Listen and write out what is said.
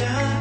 time.